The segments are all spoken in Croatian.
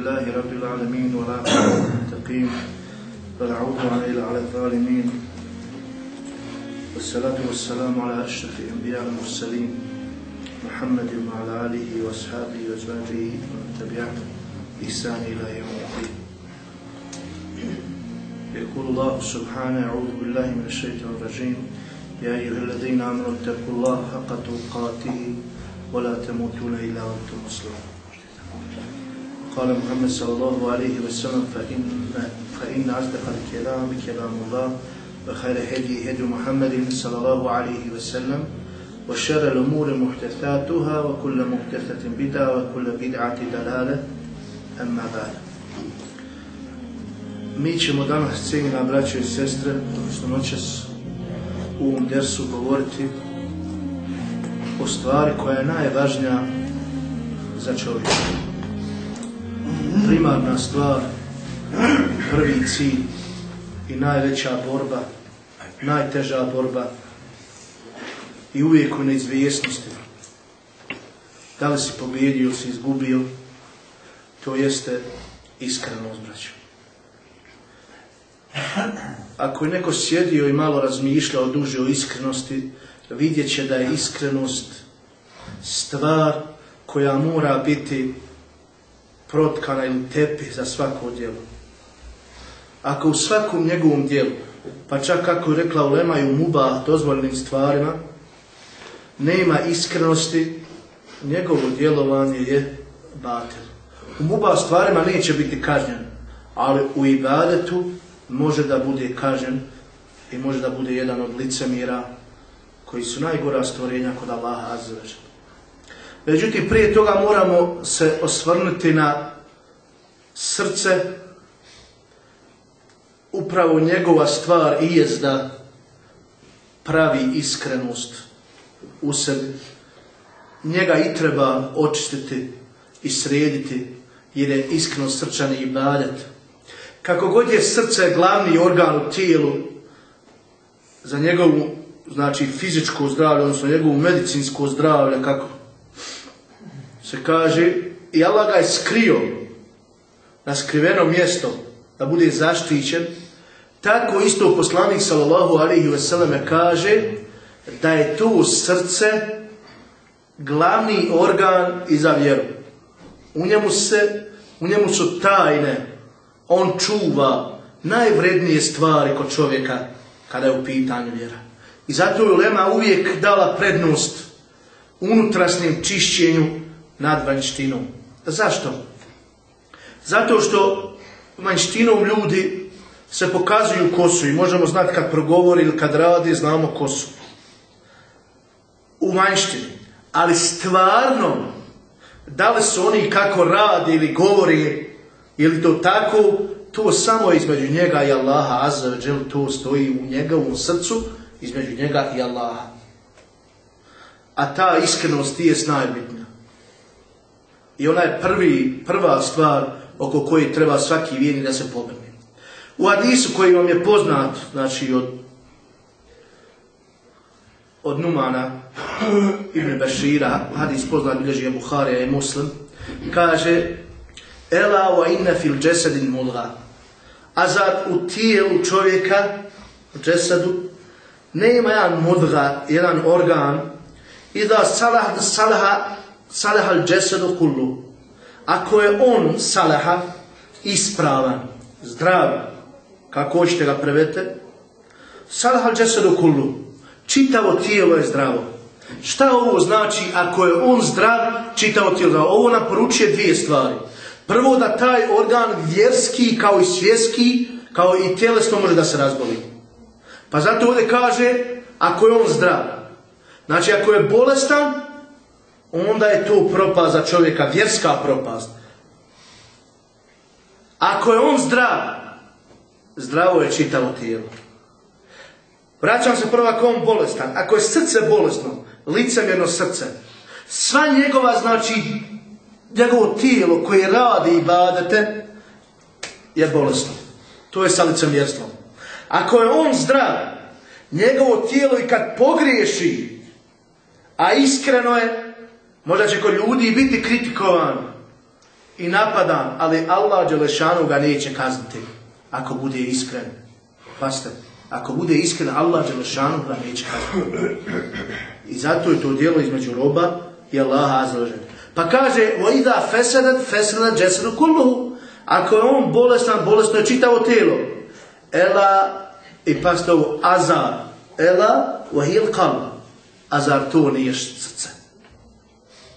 لله رب العالمين ولا المتقين ولا عدوان إلا على الظالمين. والصلاة والسلام على أشرف الأنبياء المرسلين محمد وعلى آله وأصحابه وأزواجه ومن تبعهم بإحسان إلى يوم الدين. يقول الله سبحانه أعوذ بالله من الشيطان الرجيم. يا أيها الذين آمنوا اتقوا الله حق تقاته ولا تموتون إلا وأنتم مسلمون. قال محمد صلى الله عليه وسلم فإن فإن أصدق الكلام كلام الله وخير هدي هدي محمد صلى الله عليه وسلم وشر الأمور محدثاتها وكل محدثة بدعة وكل بدعة دلالة أما بعد Mi ćemo danas, cijenjena braće i sestre, odnosno noćas u ovom dersu govoriti o stvari koja je najvažnija za čovjeka. Primarna stvar, prvi cilj i najveća borba, najteža borba i uvijek u neizvjesnosti. Da li si pobjedio si izgubio, to jeste iskrenost, braćo. Ako je neko sjedio i malo razmišljao duže o iskrenosti, vidjet će da je iskrenost stvar koja mora biti protkana ili tepi za svako djelo. Ako u svakom njegovom djelu, pa čak kako je rekla Ulema i u muba dozvoljenim stvarima, nema iskrenosti, njegovo djelovanje je batel. U muba stvarima neće biti kažnjen, ali u ibadetu može da bude kažen i može da bude jedan od licemira koji su najgora stvorenja kod Allaha Azzeveđa. Međutim, prije toga moramo se osvrnuti na srce, upravo njegova stvar i jest da pravi iskrenost u sebi. Njega i treba očistiti i srediti, jer je iskrenost srčani i badet. Kako god je srce glavni organ u tijelu za njegovu znači fizičko zdravlje, odnosno njegovu medicinsko zdravlje, kako se kaže, i Allah ga je skrio na skriveno mjesto da bude zaštićen, tako isto poslanik sallallahu alaihi wasallam kaže da je to srce glavni organ i za vjeru. U njemu, se, u njemu su tajne, on čuva najvrednije stvari kod čovjeka kada je u pitanju vjera. I zato je Ulema uvijek dala prednost unutrašnjem čišćenju nad vanjštinom. Zašto? Zato što vanjštinom ljudi se pokazuju kosu i možemo znati kad progovori ili kad radi, znamo kosu. U vanjštini. Ali stvarno, da li su oni kako radi ili govori, ili to tako, to samo između njega i Allaha Azza to stoji u njegovom srcu, između njega i Allaha. A ta iskrenost je najbitnija. I ona je prvi, prva stvar oko koje treba svaki vjernik da se pobrne. U hadisu koji vam je poznat, znači od od Numana ibn Bashira, hadis poznat bilježi je Buharija i Muslim, kaže Ela wa inna fil džesedin mulga. A zar u tijelu čovjeka, u džesedu, nema jedan mudga, jedan organ, i da salah, salaha, salaha džesedu kullu. Ako je on salaha, ispravan, zdrav, kako hoćete ga prevete, salaha džesedu kullu. Čitavo tijelo je zdravo. Šta ovo znači ako je on zdrav, čitavo tijelo zdravo? Ovo nam poručuje dvije stvari. Prvo da taj organ vjerski kao i svjetski, kao i tjelesno može da se razboli. Pa zato ovdje kaže, ako je on zdrav. Znači ako je bolestan, onda je to propast za čovjeka, vjerska propast. Ako je on zdrav, zdravo je čitavo tijelo. Vraćam se prvo ako on bolestan. Ako je srce bolesno, licemjerno srce, sva njegova, znači, njegovo tijelo koje radi i badete, je bolesno. To je sa licemjerstvom. Ako je on zdrav, njegovo tijelo i kad pogriješi, a iskreno je, možda će kod ljudi biti kritikovan i napadan, ali Allah Đelešanu ga neće kazniti ako bude iskren. Pazite, ako bude iskren, Allah Đelešanu ga neće kazniti. I zato je to dijelo između roba i Allaha Azza Pa kaže, وَإِذَا فَسَدَتْ فَسَدَتْ جَسَدُ كُلُّهُ Ako je on bolestan, bolesno je čitavo tijelo. Ela, i pazite ovo, azar. Ela, وَهِيَ الْقَلْبُ Azar to nije srce.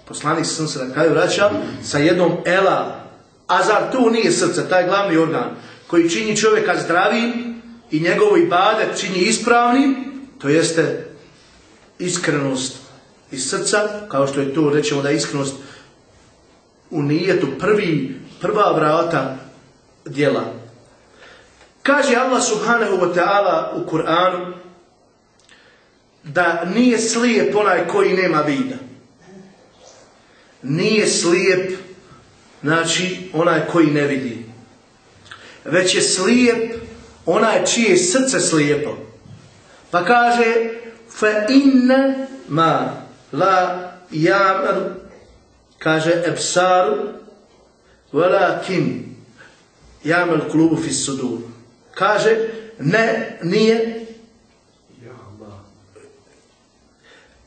Poslanik sam se na kraju vraća sa jednom ela. A zar tu nije srce, taj glavni organ koji čini čovjeka zdravim i njegovo ibadet čini ispravnim, to jeste iskrenost iz srca, kao što je to, rećemo da je iskrenost u nijetu prvi, prva vrata djela. Kaže Allah subhanahu wa ta'ala u Kur'anu da nije slijep onaj koji nema vida nije slijep, znači onaj koji ne vidi. Već je slijep onaj čije je srce slijepo. Pa kaže fa inne ma la jamar kaže ebsaru walakin jamal klubu fis sudur. Kaže ne, nije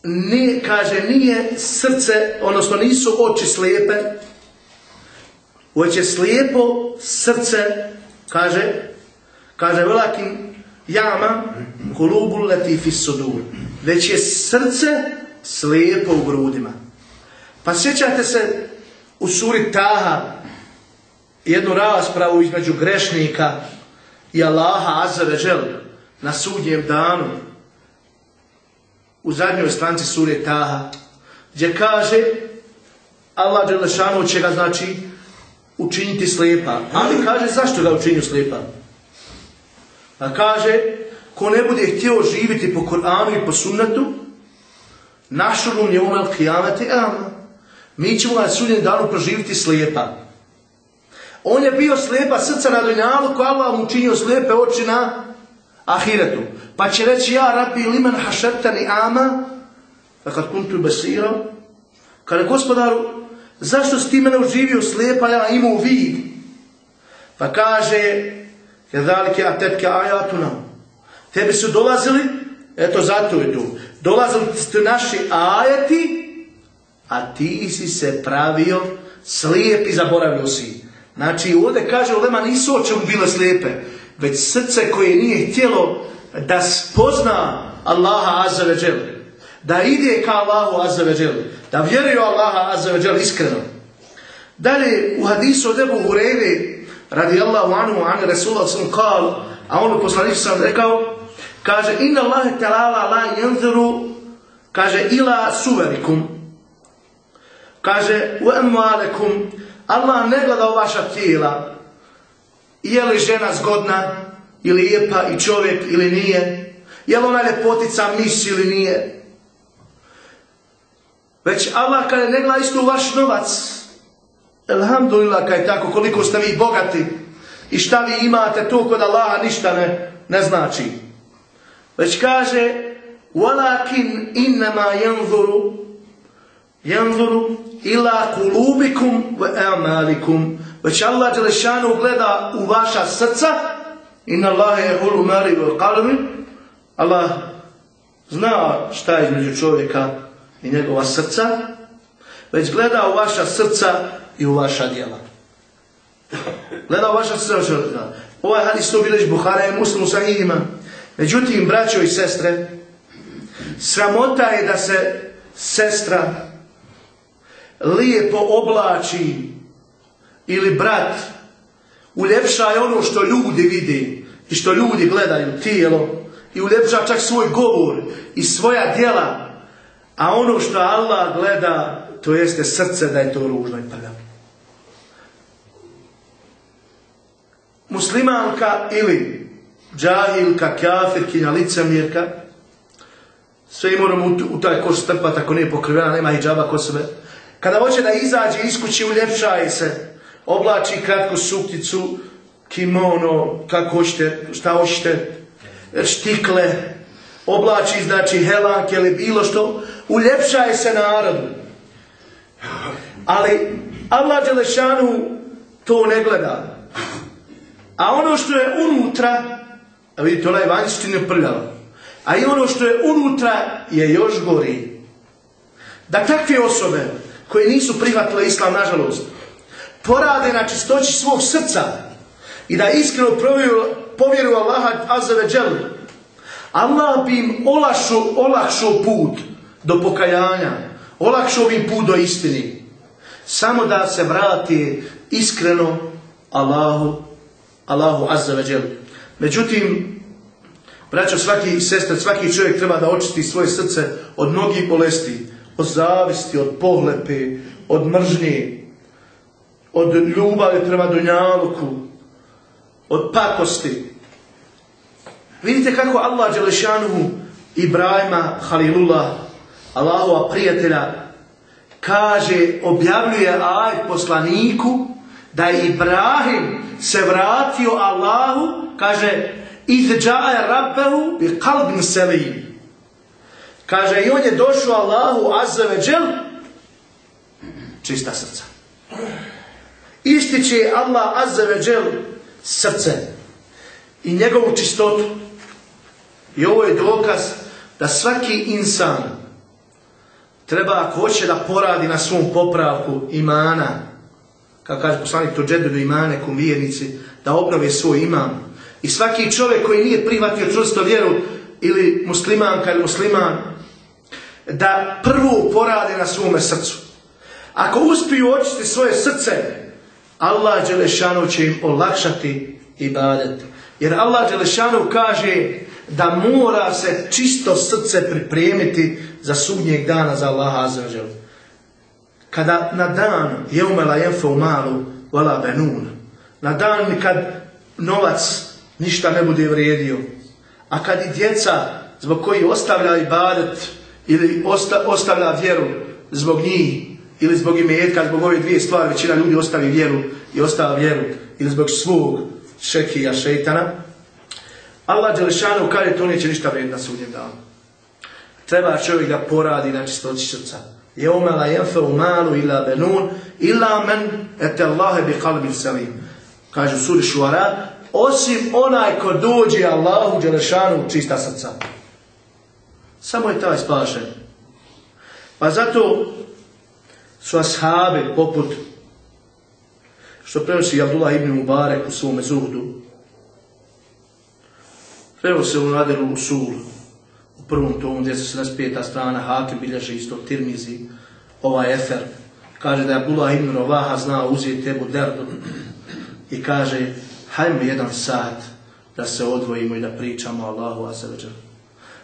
nije, kaže, nije srce, odnosno nisu oči slijepe, već je slijepo srce, kaže, kaže, velakim jama, kolubu letifi sudur. Već je srce slijepo u grudima. Pa sjećate se u suri Taha jednu raspravu između grešnika i Allaha Azza na sudnjem danu u zadnjoj stranci sure Taha, gdje kaže Allah Đelešanu će ga znači učiniti slijepa. Ali kaže zašto ga učinio slijepa? A kaže, ko ne bude htio živjeti po Koranu i po sunnetu, našurnu je umel kijamati ama. Mi ćemo na sudnjem danu proživiti slijepa. On je bio slijepa srca na dunjalu, ko Allah mu učinio slijepe oči na ahiretu. Pa će reći ja rabi liman hašertani ama, kad kuntu besira, kada gospodaru, zašto si ti mene uživio slijepa, ja imao vid? Pa kaže, jedalike atetke ajatuna, tebi su dolazili, eto zato je tu, dolazili su naši ajeti, a ti si se pravio slijep i zaboravio si. Znači ovdje kaže Ulema nisu očemu bile slijepe, već srce koje nije htjelo da spozna Allaha Azza ve Da ide ka Allahu Azza ve Da vjeruje Allaha Azza ve iskreno. Dalje u hadisu od Ebu Hureyre radijallahu anhu an Rasulullah sam kal, a ono poslanik sam rekao, kaže inna Allahe talala la yanzuru kaže ila suverikum. Kaže u emalekum Allah ne gleda u vaša tijela je li žena zgodna ili lijepa i čovjek ili nije? Je li ona ljepotica misli ili nije? Već Allah kada ne gleda isto vaš novac, Alhamdulillah kaj tako, koliko ste vi bogati i šta vi imate, to kod Allaha ništa ne, ne znači. Već kaže, walakin innama yanzuru yanzuru ila kulubikum wa amalikum već Allah Đelešanu gleda u vaša srca inna Allahe je hulu mari Allah zna šta je između čovjeka i njegova srca već gleda u vaša srca i u vaša djela. Gleda u vaša srca ovaj hadis to bileć Buhara je muslimu sahihima. Međutim braćo i sestre sramota je da se sestra lijepo oblači ili brat uljepša ono što ljudi vide i što ljudi gledaju tijelo i uljepša čak svoj govor i svoja djela a ono što Allah gleda to jeste srce da je to ružno i prljavo. Muslimanka ili džahilka, kafirkinja, licemjerka sve i moramo u, taj koš strpati ako nije pokrivena, nema hijjaba kod sebe. Kada hoće da izađe iz kuće, uljepšaje se oblači kratku sukticu, kimono, kako hoćete, šta hoćete, štikle, oblači znači helanke ili bilo što, uljepšaje se narodu. Ali Allah Đelešanu to ne gleda. A ono što je unutra, a vidite, ona je vanjština prljava. A i ono što je unutra je još gori. Da takve osobe koje nisu prihvatile islam, nažalost, porade na čistoći svog srca i da iskreno povjeruju Allaha Azzavadžel, Allah bi im olakšao put do pokajanja, olakšao bi im put do istini. Samo da se vrati iskreno Allahu, Allahu Azzavadžel. Međutim, braćo, svaki sestre, svaki čovjek treba da očisti svoje srce od mnogih bolesti, od zavisti, od pohlepe, od mržnje, od ljubavi prema Dunjaluku, od pakosti. Vidite kako Allah Đelešanuhu Ibrahima Halilullah, Allahova prijatelja, kaže, objavljuje aj poslaniku da je Ibrahim se vratio Allahu, kaže, izđaje rabbehu bi kalbin selim. Kaže, i on je došao Allahu azzaveđel, čista srca. Ističe Allah azzaveđel srce i njegovu čistotu. I ovo je dokaz da svaki insan treba ako hoće da poradi na svom popravku imana, kako kaže poslanik to do imane vjernici, da obnove svoj iman. I svaki čovjek koji nije prihvatio čvrsto vjeru ili muslimanka ili musliman, da prvo porade na svome srcu. Ako uspiju očistiti svoje srce, Allah Đelešanu će im olakšati ibadet. Jer Allah Đelešanu kaže da mora se čisto srce pripremiti za sudnjeg dana za Allaha Azrađel. Kada na dan je umela jenfe u malu vala benun. Na dan kad novac ništa ne bude vrijedio. A kad i djeca zbog koji ostavlja ibadet ili ostavlja vjeru zbog njih ili zbog imetka, zbog ove dvije stvari, većina ljudi ostavi vjeru i ostava vjeru ili zbog svog šekija šeitana. Allah Đelešanu kaže to neće ništa vrijediti na sudnjem danu. Treba čovjek da poradi na čistoći srca. Jeume la u malu ila benun ila men ete Allahe bi kalbi salim. Kaže suri šuara, osim onaj ko dođe Allahu Đelešanu čista srca. Samo je taj spašen. Pa zato su ashabi poput što prenosi Abdullah ibn Mubarek u svome zuhdu. Prenosi Nadelu u Sul, u prvom tomu, gdje se 75. strana, Hakim bilježi isto Tirmizi, ovaj Efer. Kaže da je Abdullah ibn Rovaha znao uzeti tebu derdu i kaže, hajmo jedan sat da se odvojimo i da pričamo Allahu Aseveđer.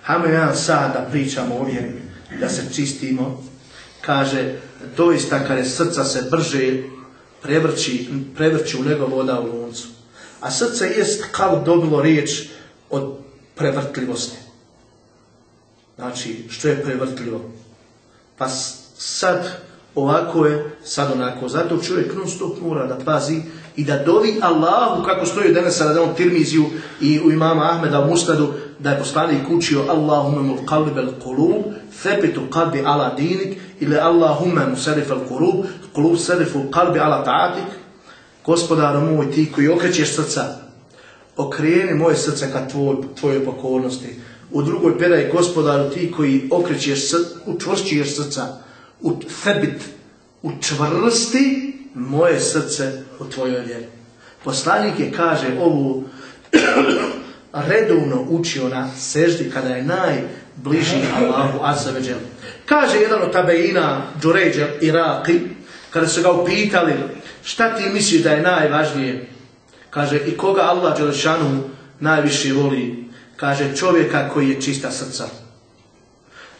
Hajmo jedan sat da pričamo o vjeri, da se čistimo. Kaže, doista kada srca se brže prevrći, u nego voda u luncu. A srce jest kao dobilo riječ od prevrtljivosti. Znači, što je prevrtljivo? Pa sad ovako je, sad onako. Zato čovjek non stop mora da pazi i da dovi Allahu, kako stoji danas na on Tirmiziju i u imama Ahmeda u Musnadu, da je poslanik učio Allahumme mul qalbi al qulub, thebitu qalbi ala dinik, ili Allahumme musarif al qulub, sarifu qalbi ala ta'atik. Gospodaru moj, ti koji okrećeš srca, okreni moje srce ka tvoj, tvojoj pokornosti. U drugoj predaj, gospodaru, ti koji okrećeš, učvršćuješ srca, u thebit, učvrsti moje srce u tvojoj vjeri. Poslanik je, kaže, ovu redovno učio na seždi kada je najbliži Allahu Azzavadžel. Kaže jedan od tabeina, Džuređel Iraki, kada su ga upitali šta ti misliš da je najvažnije, kaže i koga Allah Đelešanu najviše voli, kaže čovjeka koji je čista srca,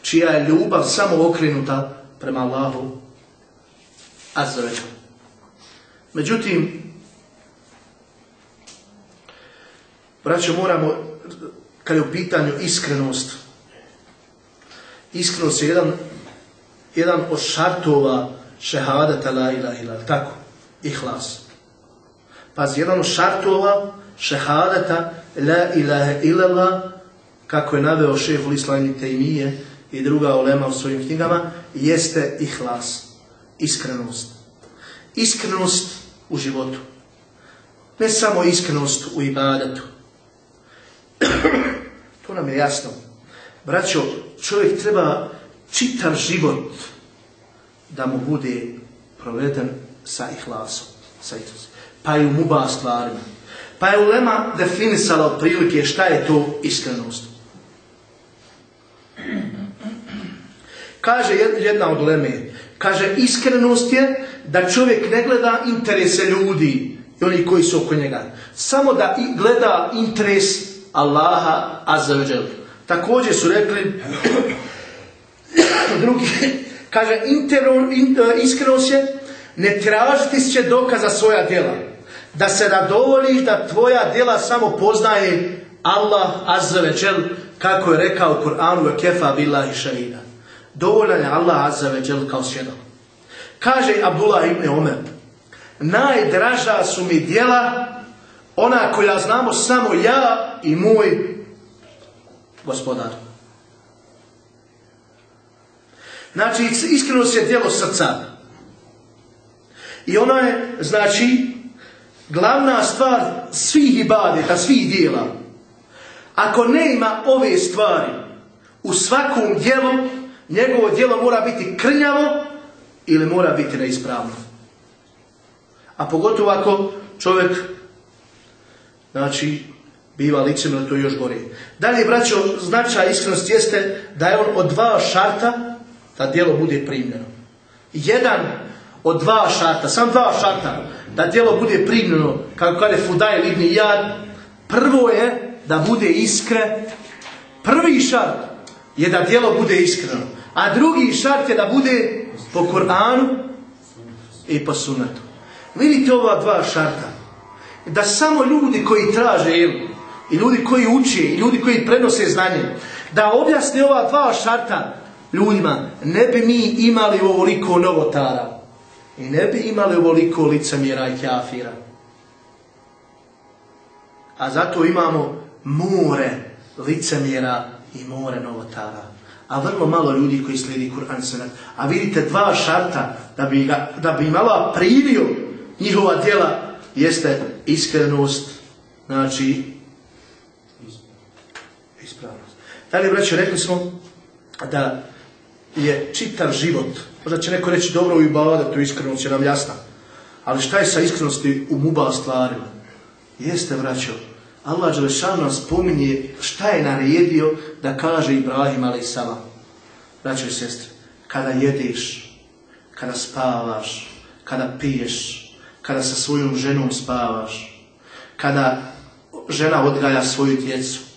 čija je ljubav samo okrenuta prema Allahu Azzavadžel. Međutim, Braćo, moramo, kad je u pitanju iskrenost, iskrenost je jedan, jedan od šartova šehadata la ilaha ila, tako, ihlas. Pazi, jedan od šartova šehadata la ilaha illallah, kako je naveo šefu Islami Tejmije i druga olema u svojim knjigama, jeste ihlas, iskrenost. iskrenost u životu. Ne samo iskrenost u ibadetu. to nam je jasno. Braćo, čovjek treba čitav život da mu bude proveden sa ihlasom. Sa ihlasom. Pa i u muba stvarima. Pa je Ulema definisala otprilike šta je to iskrenost. Kaže jedna od Uleme, kaže iskrenost je da čovjek ne gleda interese ljudi i oni koji su oko njega. Samo da gleda interes Allaha azzaveđel. Također su rekli drugi, kaže iskrenost je ne tražiti će dokaza svoja djela. Da se radovoliš da tvoja djela samo poznaje Allah azzaveđel kako je rekao u Kur'anu kefa billahi šahida. Dovoljan je Allah azzaveđel kao svjedok. Kaže Abdullah ibn Omer, najdraža su mi djela ona koja znamo samo ja i moj gospodar. Znači, iskreno se djelo srca. I ona je, znači, glavna stvar svih ibadeta, svih dijela. Ako ne ima ove stvari u svakom dijelu, njegovo djelo mora biti krnjavo ili mora biti neispravno. A pogotovo ako čovjek znači biva licem to još gore. Dalje, braćo, značaj iskrenosti jeste da je on od dva šarta da djelo bude primljeno. Jedan od dva šarta, sam dva šarta, da djelo bude primljeno, kako kaže Fudaj Lidni Jad, prvo je da bude iskre, prvi šart je da djelo bude iskreno, a drugi šart je da bude po Koranu i po sunetu. Vidite ova dva šarta. Da samo ljudi koji traže ilmu, i ljudi koji uče, i ljudi koji prenose znanje, da objasne ova dva šarta ljudima, ne bi mi imali ovoliko novotara. I ne bi imali ovoliko licemjera i kafira. A zato imamo more licemjera i more novotara a vrlo malo ljudi koji slijedi Kur'an Senat. A vidite dva šarta da bi, ga, da bi im primio njihova djela jeste iskrenost, znači Dalje, braće, rekli smo da je čitav život, možda će neko reći dobro u ibadetu iskrenost je nam jasna, ali šta je sa iskrenosti u muba stvarima? Jeste, braćo, Allah Đelešanu spominje šta je naredio da kaže Ibrahim a.s. Braćo i sestre, kada jedeš, kada spavaš, kada piješ, kada sa svojom ženom spavaš, kada žena odgaja svoju djecu,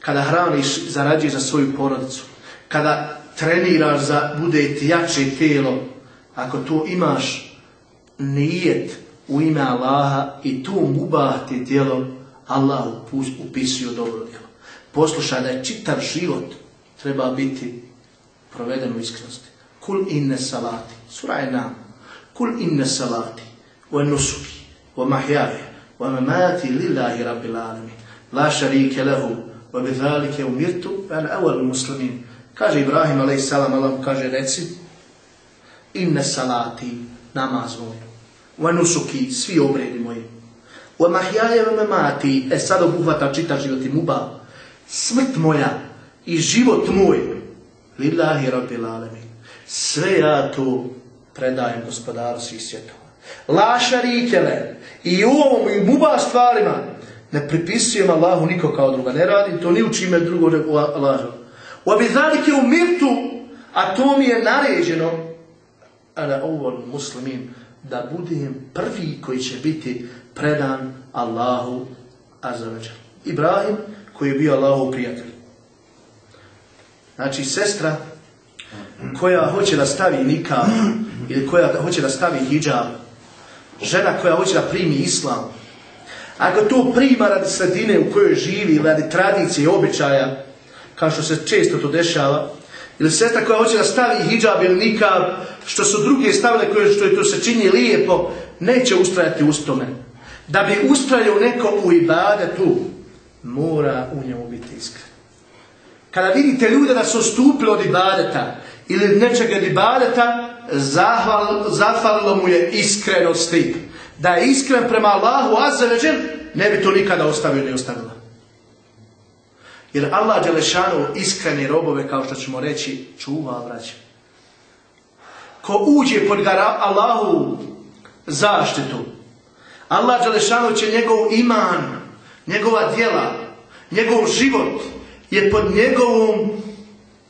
kada hraniš, zarađuješ za svoju porodicu, kada treniraš za bude ti jače tijelo, ako to imaš nijet u ime Allaha i to mubah ti tijelo, Allah upisuje dobro djelo. Poslušaj da je čitav život treba biti proveden u iskrenosti. Kul inne salati. Sura je nam. Kul inne salati. Wa nusuki. Wa mahjaje. Wa mamati lillahi rabbil alamin. La šarike lehu. Wa bidhalike umirtu. Wa awal muslimin. Kaže Ibrahim a.s. Allah kaže reci. Inne salati. Namaz moj. Wa nusuki. Svi obredi moji O mahjaje mati, e sad obuhvata čita život i muba. Smrt moja i život moj, lillahi rabbil alamin. Sve ja to predajem gospodaru svih svjetova. Laša rikele i u ovom i muba stvarima ne pripisujem Allahu niko kao druga. Ne radim to ni u čime drugo nego Allahu. U abizalike u mirtu, a to mi je naređeno, a na ovom muslimin, da budem prvi koji će biti predan Allahu azzawajal. Ibrahim koji je bio Allahov prijatelj. Znači sestra koja hoće da stavi nikah ili koja hoće da stavi hijab, žena koja hoće da primi islam, ako to prima radi sredine u kojoj živi, radi tradicije i običaja, kao što se često to dešava, ili sestra koja hoće da stavi hijab ili nikab, što su druge stavile koje što je to se čini lijepo, neće ustrajati u tome. Da bi ustrajao neko u ibadetu, mora u njemu biti iskren. Kada vidite ljude da su stupili od ibadeta ili nečeg od ibadeta, zahval, zahvalilo mu je iskrenosti. Da je iskren prema Allahu azzaveđel, ne bi to nikada ostavio ni ostavila. Jer Allah Đelešanu iskreni robove, kao što ćemo reći, čuva, braće. Ko uđe pod Allahu zaštitu, Allah Đelešanu će njegov iman, njegova djela, njegov život je pod njegovom,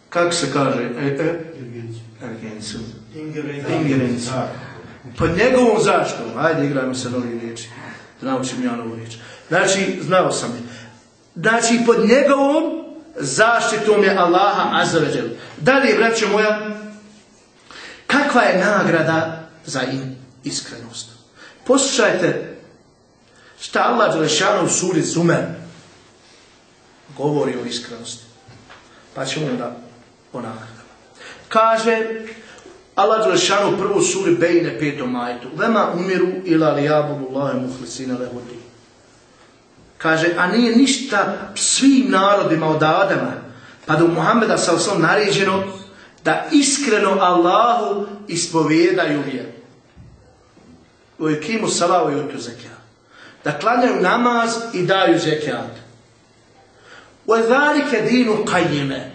kako se kaže, e, e, ingerenciju. Pod njegovom zaštitom. Ajde, igrajmo se novi riječi. Naučim ja novu riječ. Znači, znao sam je. Znači, pod njegovom zaštitom je Allaha azaveđel. Dalje, braćo moja, kakva je nagrada za iskrenost? Poslušajte šta Allah Đelešanu u suri Zumer govori o iskrenosti. Pa ćemo onda o nagradama. Kaže Allah Đelešanu u prvu suri Bejne petom majtu. Vema umiru ila li jabudu Allahe muhlisina lehudi. Kaže, a nije ništa svim narodima od Adama, pa do Muhammeda sa osvom naređeno da iskreno Allahu ispovijedaju vjeru. U ekimu salavu i otu zekijat. Da klanjaju namaz i daju zekijat. U edharike dinu kajime.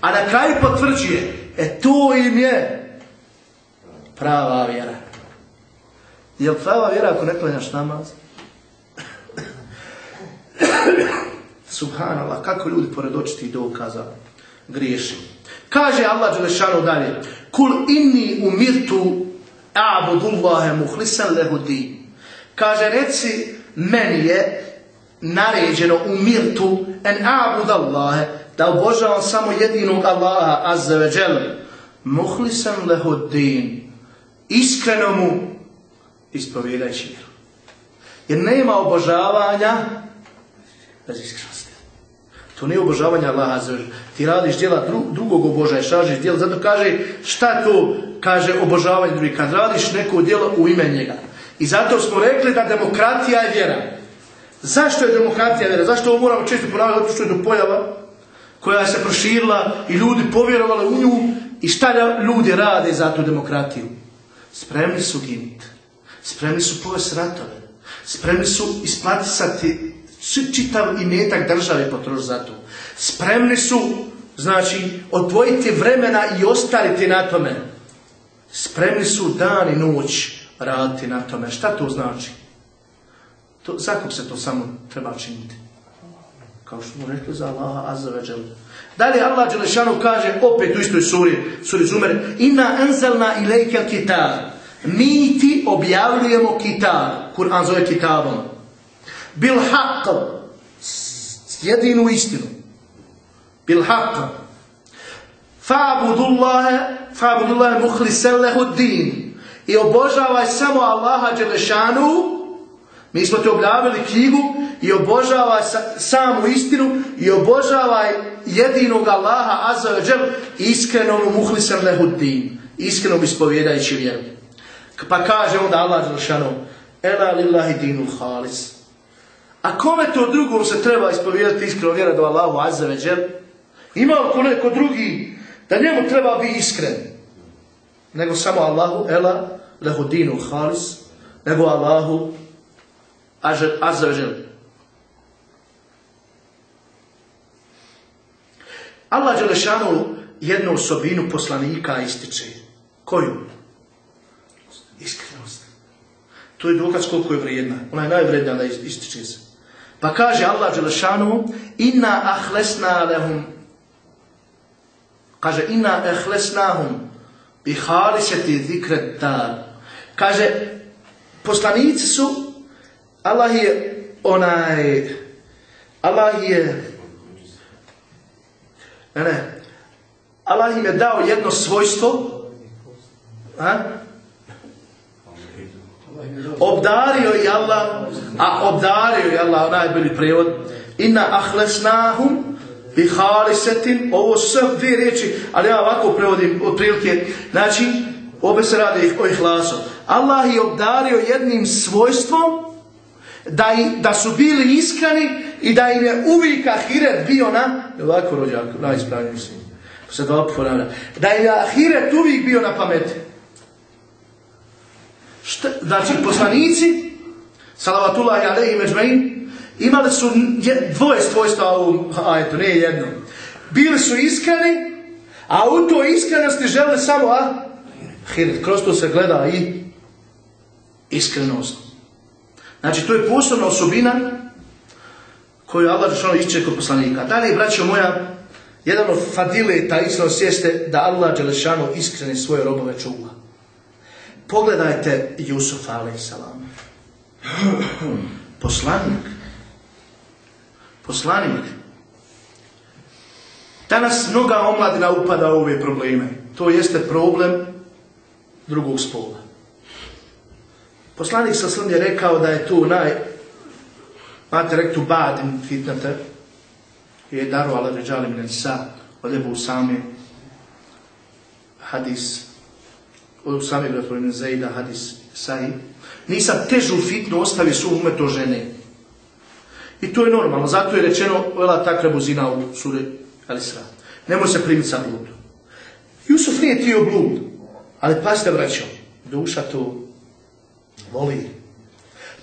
A na kraju potvrđuje, e to im je prava vjera. Je li prava vjera ako ne klanjaš namaz? Subhanallah, kako ljudi pored očitih dokaza griješi. Kaže Allah Đelešanu dalje, Kul inni umirtu a'budullahe muhlisan lehu din. Kaže, reci, meni je naređeno umirtu en a'budallahe, da obožavam samo jedinog Allaha, azza ve muhlisan lehu din. Iskreno mu ispovjedajući vjeru. Jer nema obožavanja bez iskrenosti. To nije obožavanje Allaha Ti radiš djela drugog obožaješ, radiš djela. Zato kaže šta to kaže obožavanje drugih. Kad radiš neko djelo u ime njega. I zato smo rekli da demokratija je vjera. Zašto je demokratija vjera? Zašto ovo moramo često ponavljati? Zato što je do pojava koja se proširila i ljudi povjerovali u nju i šta ljudi rade za tu demokratiju. Spremni su giniti. Spremni su povesti ratove. Spremni su isplatisati čitav imetak države potroš za to. Spremni su, znači, odvojiti vremena i ostaliti na tome. Spremni su dan i noć raditi na tome. Šta to znači? To, zakog se to samo treba činiti? Kao što smo rekli za Allaha Azza. Dalje Allah Đelešanu kaže opet u istoj suri, suri Zumer, Inna enzelna ilajke kitab. Mi ti objavljujemo kitab. Kur'an zove kitabom. Bil haqq. Jedinu istinu. Bil haqq. Fa'budullaha mukhlisan lahu din i obožavaj samo Allaha dželešanu mi smo ti objavili knjigu i obožavaj samu istinu i obožavaj jedinog Allaha džel iskreno mu muhlisan lahu din iskreno ispovjedajući vjeru pa kaže onda Allah dželešanu ela lillahi dinul khalis A kome to drugom se treba ispovijati iskreno vjera do Allahu Azza ve Đel? Ima li ko neko drugi da njemu treba biti iskren? Nego samo Allahu, ela, lehu dinu halis, nego Allahu Azza ve Đel. Allah Đelešanu jednu osobinu poslanika ističe. Koju? Iskrenost. To je dokaz koliko je vrijedna. Ona je najvrednija da ističe se. Pa kaže Allah Đelešanu, inna ahlesna lehum, kaže, inna ahlesnahum, bi haliseti zikret. Kaže, poslanici su, Allah je onaj, Allah je, ne, ne, Allah im je dao jedno svojstvo, a? obdario je Allah, a obdario je Allah, najbolji prevod, inna ahlesnahum bi halisetin, ovo sve dvije riječi, ali ja ovako prevodim od prilike, znači, obe se radi o ihlasu. Allah je obdario jednim svojstvom, da, da su bili iskreni i da im je uvijek ahiret bio na, ovako rođak, najispravniji mislim, se dva ponavlja, da im je ahiret uvijek bio na pameti. Šta, znači, poslanici, salavatullah i alaihi međmein, imali su dvoje svojstva u ajetu, ne jedno. Bili su iskreni, a u toj iskrenosti žele samo, a? Hirit, kroz to se gleda i iskrenost. Znači, to je posebna osobina koju Allah Žešano išće kod poslanika. Dalje, braćo moja, jedan od fadileta iskrenost jeste da Allah Đelešanu iskreni svoje robove čuva. Pogledajte Jusuf a.s. Poslanik. Poslanik. Danas mnoga omladina upada u ove probleme. To jeste problem drugog spola. Poslanik sa je rekao da je tu naj Mate rektu badim fitnate je daru ala ređalim nisa od Ebu Usame. Hadis. Od Usame gospodine Zejda hadis sahi nisam težu fitnu ostavi su umeto žene. I to je normalno zato je rečeno vela takra buzina u suri Alisra. Nemoj se primiti sa blud Jusuf nije tio blud ali pasite vraćao duša to voli.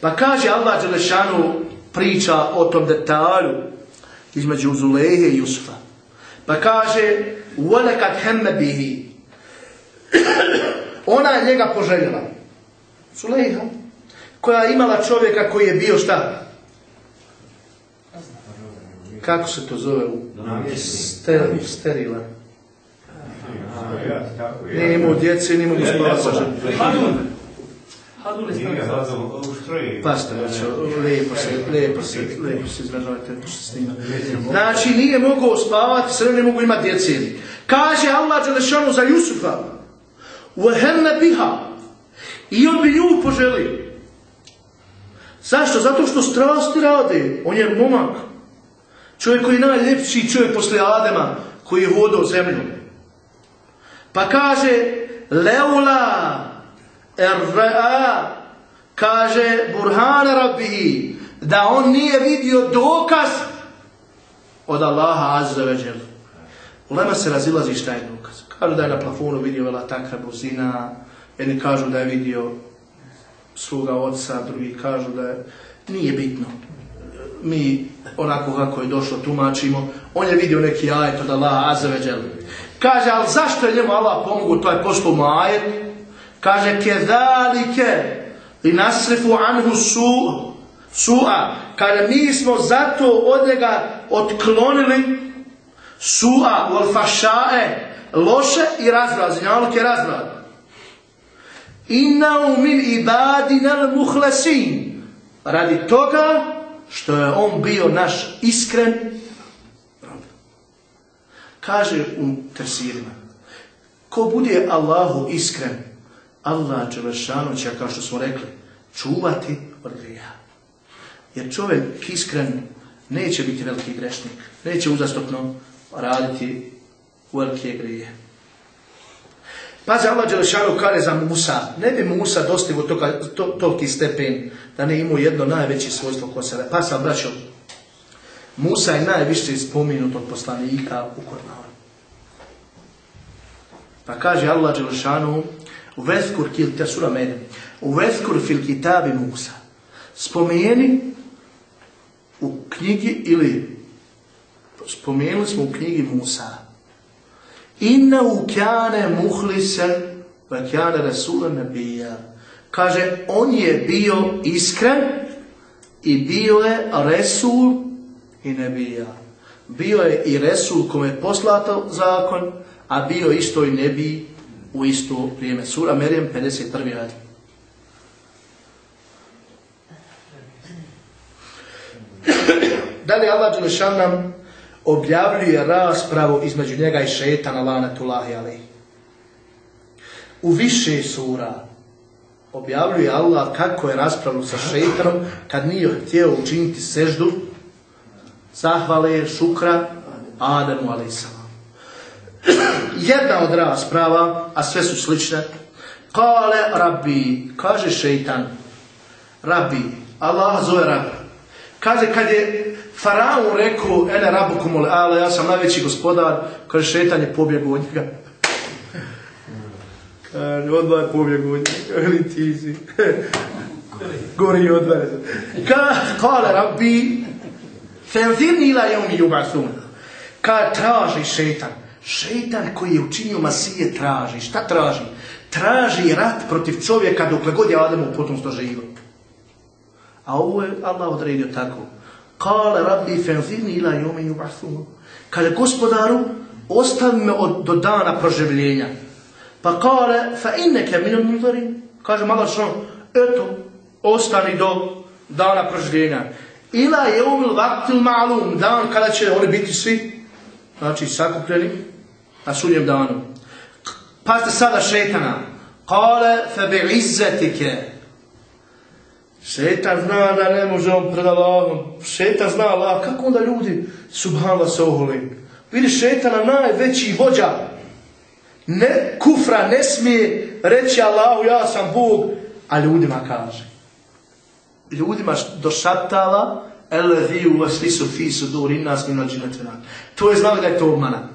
Pa kaže Allah Đelešanu priča o tom detalju između Zulehe i Jusufa. Pa kaže, وَلَكَدْ هَمَّ بِهِ Ona je njega poželjela. Zuleha, koja je imala čovjeka koji je bio šta? Kako se to zove? Steril, sterilan. Nije imao djece, nije imao gospoda. Pasta, znači, lijepo se, lijepo se, lijepo se izražavate snima. Znači, nije mogao spavati, sve ne mogu imati djece. Kaže Allah Đelešanu za Jusufa, وَهَنَّ biha I on bi nju poželio. Zašto? Zato što strasti rade. On je momak. Čovjek koji je najljepši čovjek poslije Adema, koji je vodao zemlju. Pa kaže, Leula Erra'a kaže Burhana Rabbihi da on nije vidio dokaz od Allaha Azza ve U Lema se razilazi šta je dokaz. Kažu da je na plafonu vidio vela takra buzina, jedni kažu da je vidio sluga oca, drugi kažu da je... Nije bitno. Mi onako kako je došlo tumačimo. On je vidio neki ajet od Allaha Azza ve Kaže, ali zašto je njemu Allah pomogu, to je pošlo ajet, Kaže, kedalike i nasrifu anhu su, su'a. Kaže, mi smo zato od njega otklonili su'a, wal fašae, loše i razbrad, zinjaluk je razbrad. Inna min ibadina muhlesin. Radi toga što je on bio naš iskren Kaže u tefsirima, ko bude Allahu iskren, Allah Đelešanu će, kao što smo rekli, čuvati od grija. Jer čovjek iskren neće biti veliki grešnik. Neće uzastopno raditi velike grije. Pazi, Allah Đelešanu kare za Musa. Ne bi Musa dostigo to, toliki stepen da ne imao jedno najveće svojstvo ko sebe. Pa sam braćo, Musa je najviše spominut od poslanika u Koranu. Pa kaže Allah Đelešanu, Uveskur kil te sura mene. Uveskur fil kitabi Musa. Spomeni u knjigi ili spomenuli smo u knjigi Musa. Inna u kjane muhlisen va kjane rasulan nabija. Kaže, on je bio iskren i bio je resul i nebija. Bio je i resul kome je poslato zakon, a bio isto i nebij u isto vrijeme. Sura Merijem, 51. rad. Dalje Allah Đelešan nam objavljuje raspravu između njega i šetana lanatullahi ali. U više sura objavljuje Allah kako je raspravljeno sa šetanom kad nije htio učiniti seždu zahvale šukra Adamu alaih jedna od rasprava, a sve su slične, kale rabbi, kaže šeitan, rabbi, Allah zove rabbi. Kaže, kad je Faraon rekao, ene rabu kumule, ale ja sam najveći gospodar, kaže, šeitan je pobjegao od njega. odmah je pobjeg od njega, ti si. Gori od mene. Ka, kale rabbi, fenzirni ila jeumi jubasun. Ka traži šetan. Šetan koji je učinio masije traži. Šta traži? Traži rat protiv čovjeka dokle god je Ademu potomstvo živo. A ovo je Allah odredio tako. Kale rabbi fenzirni ila jeumi jubasun. Kaže gospodaru, ostavi me od, do dana proživljenja. Pa kale, fa inneke minum munzarin. Kaže malo što, eto, ostani do dana proživljenja. Ila je umil vaktil malum, dan kada će oni biti svi, znači sakupljeni, na sudnjem danu. Pazite sada šetana. Kale fe bi izzetike. Šetan zna da ne može on pred Allahom. Šetan zna Allah. Kako onda ljudi subhanallah se oholi? Vidi šetana najveći vođa. Ne, kufra ne smije reći Allahu ja sam Bog, a ljudima kaže. Ljudima došaptala Elezi u vaslisu fisu duri nas min To je znao da je to obmana.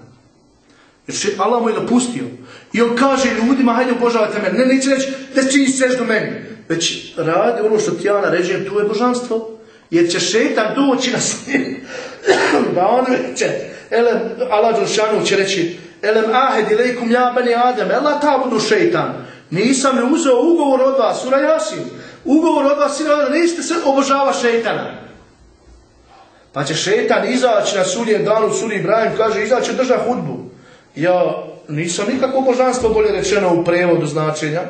Jer Allah mu je dopustio. I on kaže ljudima, hajde obožavajte mene. Ne, neće reći da čini seš do meni. Već radi ono što ti ja naređujem, to je božanstvo. Jer će šetan doći na svijet. da on će, elem, Allah Đelšanu će reći, elem ahed ilaikum ja bani Adem, Allah ta budu. Nisam ne uzeo ugovor od vas, sura Jasin. Ugovor od vas, sura niste se obožava šeitana. Pa će šeitan izaći na sudjen dan u suri Ibrahim, kaže, izaći drža hudbu. Ja nisam nikako božanstvo bolje rečeno u prevodu značenja.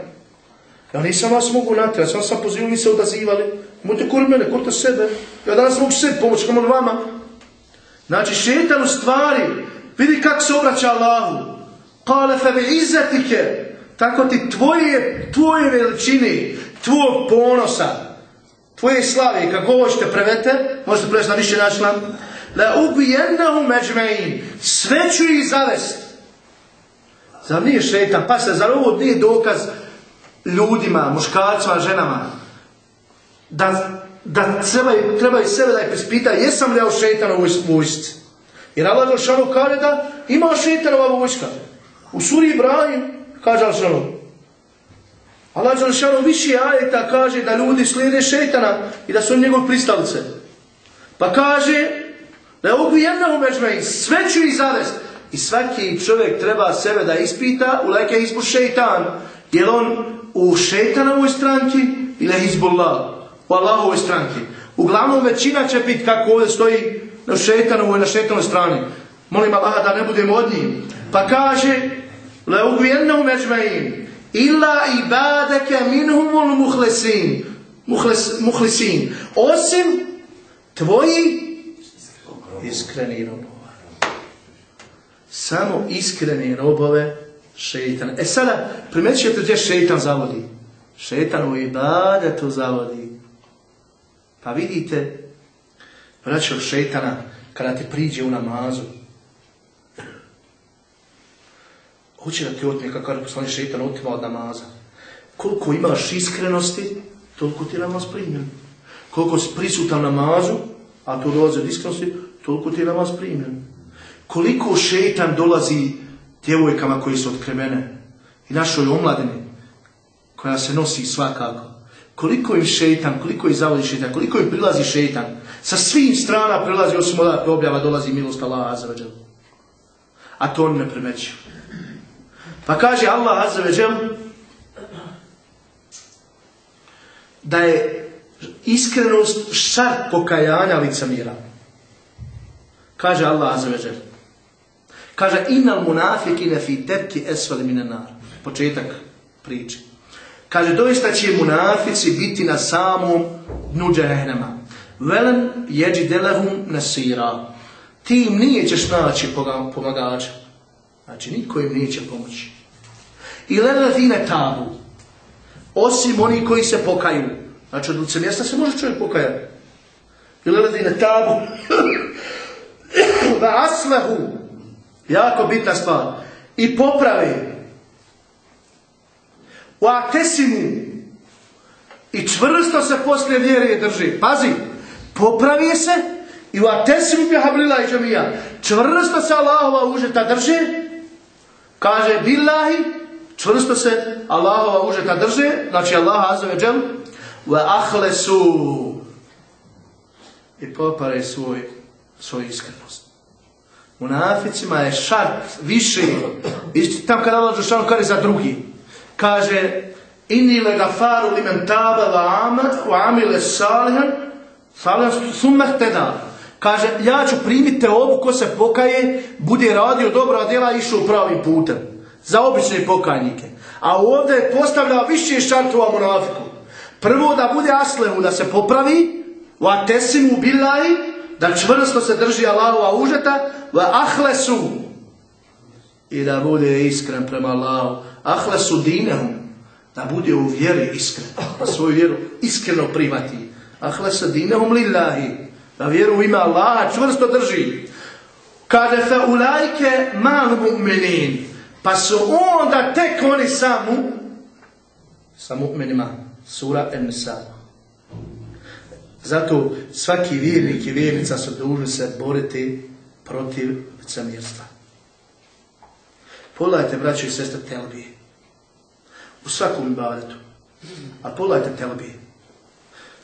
Ja nisam vas mogu natjerati, sam sam pozivio, mi se odazivali. Mojte kuri mene, kurte sebe. Ja danas mogu sebi pomoći, kamo vama. Znači, šetan u stvari, vidi kako se obraća Allahu. Kale fe bi izzetike. Tako ti tvoje, tvoje veličine, tvoj ponosa, tvoje slave, kako hoćete prevete, možete prevesti na više načina, la ubijennahum međmein, sve ću ih zavest. Zar nije šetan? Pa se, zar ovo nije dokaz ljudima, muškarcima, ženama, da, da trebaju, trebaju sebe da ih prispita, jesam li ja u šeitanovoj vojsci? Jer Allah Žešanu kaže da ima šeitanova vojska. U suri Ibrahim kaže Allah Allah Žešanu više ajeta kaže da ljudi slijede šeitana i da su njegov pristalice. Pa kaže da je ovu jednahu međmej, sve ću ih zavest. I svaki čovjek treba sebe da ispita u leke izbu šeitan. Je on u šeitanovoj stranki ili Hizbullah u Allahovoj stranki. Uglavnom većina će biti kako ovdje stoji na šeitanovoj, na šeitanovoj strani. Molim Allah da ne budemo od njih. Pa kaže le ugvijennom međmejim illa ibadeke minhumul muhlesin muhles, muhlisin osim tvoji iskreni. Samo iskreni robove šeitan. E sada, primetit ćete gdje šeitan zavodi. Šeitan u ibadetu zavodi. Pa vidite, vraćao šeitana, kada ti priđe u namazu, hoće da ti otme, kako kaže poslani šeitan, otima od namaza. Koliko imaš iskrenosti, toliko ti namaz primjen. Koliko si prisutan namazu, a to dolazi od iskrenosti, toliko ti namaz primjen. Koliko šeitan dolazi djevojkama koji su otkrivene i našoj omladini, koja se nosi svakako. Koliko im šeitan, koliko im zavodi šeitan, koliko im prilazi šeitan. Sa svih strana prilazi, osim odakle objava, dolazi milost Allah Azza A to on ne primećuje. Pa kaže Allah Azza da je iskrenost šart pokajanja lica mira. Kaže Allah Azza Kaže innal munafikine fi terki esvali minenar. Početak priče. Kaže, doista će munafici biti na samom dnu džehennema. Velen jeđi delehum nasira. Ti im nije ćeš naći pomagača. Znači, niko im neće pomoći. I ledine tabu. Osim oni koji se pokaju. Znači, od lice mjesta se može čovjek pokajati. I ledine tabu. Va aslehu. Jako bitna stvar. I popravi u atesimu i čvrsto se poslije vjere drži. Pazi, popravi se i u atesimu bi hablila i džamija. Čvrsto se Allahova užeta drži, kaže billahi, Čvrsto se Allahova užeta drže, znači Allah wa džel, wa ahlesu i popare svoj, svoju iskrenost. Munaficima je šart više, isti tam kada Allah Žešanu kaže za drugi, kaže inni le gafaru li men wa amat wa amile salihan salihan summa hteda. Kaže, ja ću primiti ovu ko se pokaje, bude radio dobra djela i išao pravim putem. Za obične pokajnike. A ovdje je postavljao više šartova munafiku. Prvo da bude aslemu, da se popravi, wa tesimu billahi, da čvrsto se drži Allahova užeta, wa ahlesu, i da bude iskren prema Allahu. Ahlesu dinehum, da bude u vjeri iskren, da svoju vjeru iskreno prihvati. Ahlesu dinehum lillahi, da vjeru u ime Allaha čvrsto drži. Kaže fe ulajke mal mu'minin, pa su onda tek oni samu sa mu'minima. Sura En-Nisa. Zato svaki vjernik i vjernica su dužni se boriti protiv licemjerstva. Pogledajte, braći i sestre, telbije. U svakom ibadetu. A pogledajte telbije.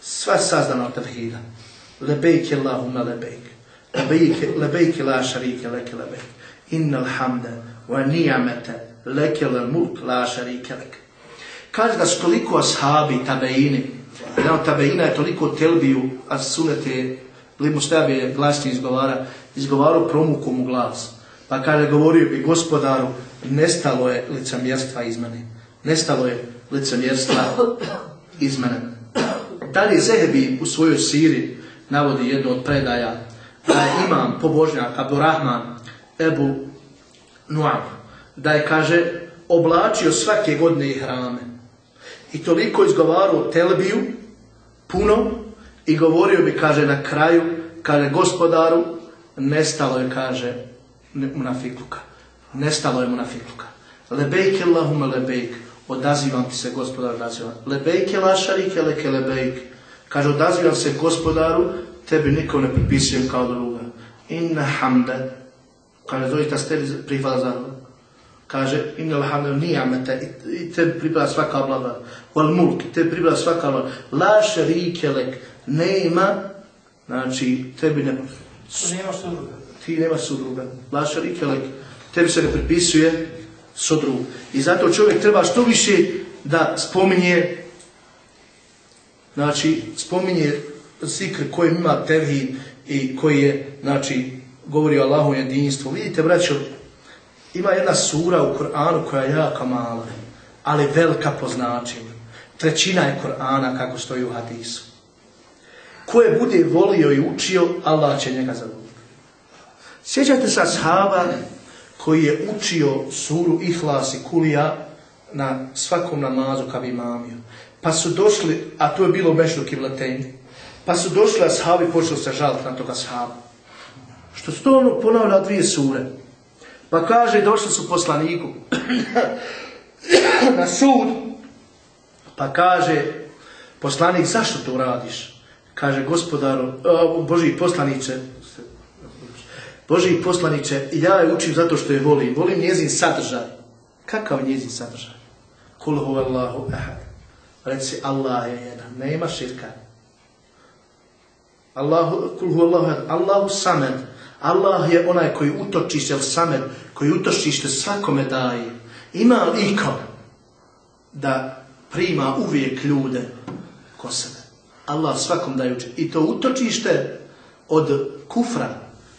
Sva sazdana od tevhida. Lebejke Allahumma lebejk. Lebejke, lebejke la šarike leke lebejk. Innal hamda wa nijamete leke le mulk la šarike leke. Kaže da su ashabi, tabeini, jedan od tabeina je toliko telbiju, a sunete, limu stavi glasnije izgovara, izgovarao promukom u glas. Pa kaže, govorio bi gospodaru, nestalo je licemjerstva iz mene. Nestalo je licemjerstva iz mene. Dalje Zehebi u svojoj siri navodi jednu od predaja da je imam pobožnjak Abdurrahman Ebu Nuab, da je, kaže, oblačio svake godine hrame. I toliko izgovarao telbiju, puno, i govorio bi, kaže, na kraju, kaže, gospodaru, nestalo je, kaže, munafikluka. Nestalo je munafikluka. Lebejke Allahume lebejk, odazivam ti se, gospodar, odazivam. Lebejke lašarike leke lebejk. Kaže, odazivam se, gospodaru, tebi niko ne pripisujem kao druga. Inna hamde. Kaže, doista ste prihvala za Kaže, inna alhamdu nijamete, i te pripada svaka blaga. Wal mulk, te pripada svaka blaga. La šerike lek, nema, znači, tebi ne... Nema sudruga. Ti nema sudruga. La šerike lek, tebi se ne pripisuje sudruga. I zato čovjek treba što više da spominje, znači, spominje zikr koji ima tevhid i koji je, znači, govori o Allahu jedinstvu. Vidite, braćo, ima jedna sura u Koranu koja je jaka mala, ali velika po značenju. Trećina je Korana kako stoji u hadisu. Ko je bude volio i učio, Allah će njega zadovoljiti. Sjećate se ashaba koji je učio suru Ihlas i Kulija na svakom namazu kad bi imamio. Pa su došli, a to je bilo mešno kiblatenje, pa su došli ashabi i počeli se žaliti na toga ashaba. Što su to ono ponavlja dvije sure. Pa kaže, došli su poslaniku na sud. Pa kaže, poslanik, zašto to radiš? Kaže, gospodaru, Boži poslanice, Boži poslanice, ja je učim zato što je volim. Volim njezin sadržaj. Kakav je njezin sadržaj? Kul hu Allahu ahad. Reci, Allah je jedan. Nema širka. Allahu, kul hu Allahu ahad. Allahu samed. Allah je onaj koji utočište el samed, koji utočište svakome daje. Ima li iko da prima uvijek ljude ko sebe? Allah svakom daje uče. I to utočište od kufra,